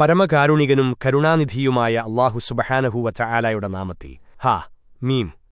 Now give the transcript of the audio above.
പരമകാരുണികനും കരുണാനിധിയുമായ അള്ളാഹു സുബഹാനഹൂവറ്റ ആലായുടെ നാമത്തിൽ. ഹാ മീം.